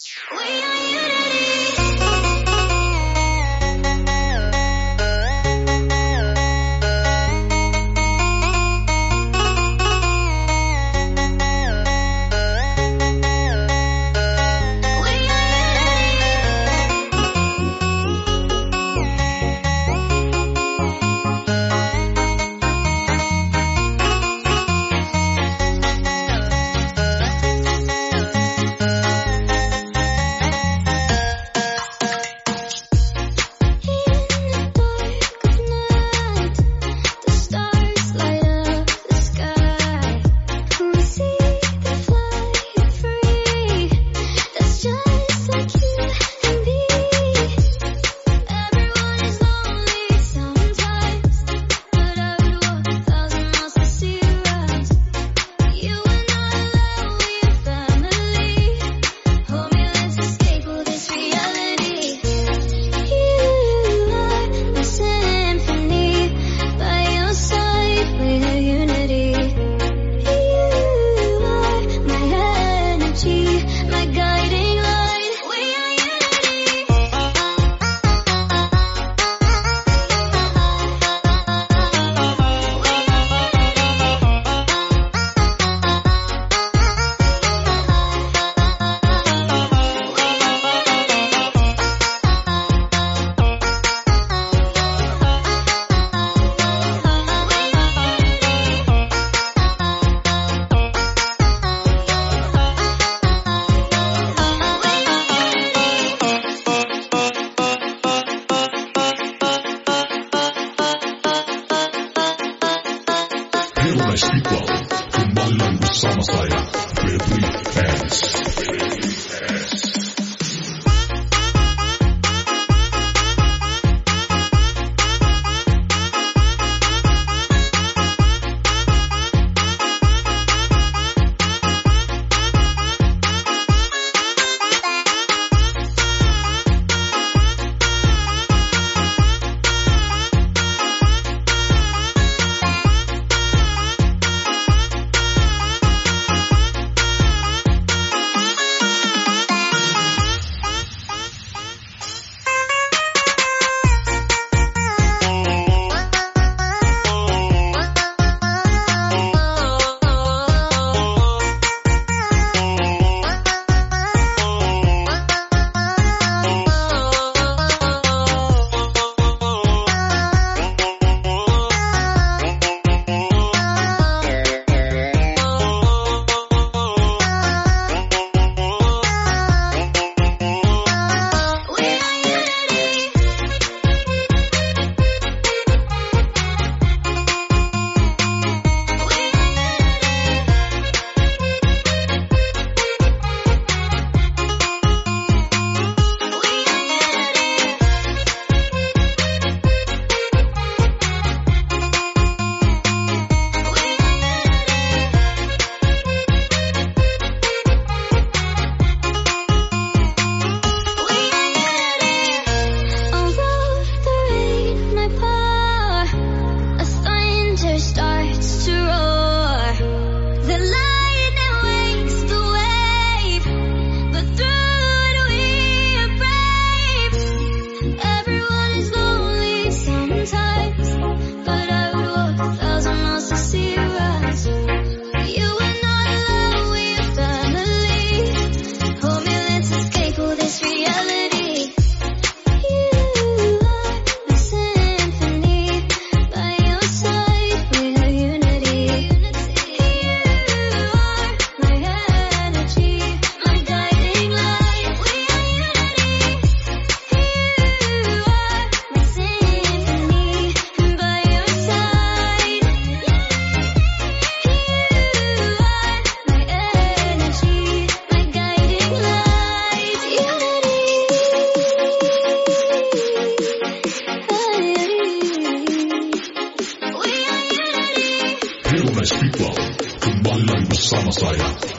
We are Atmosphäre.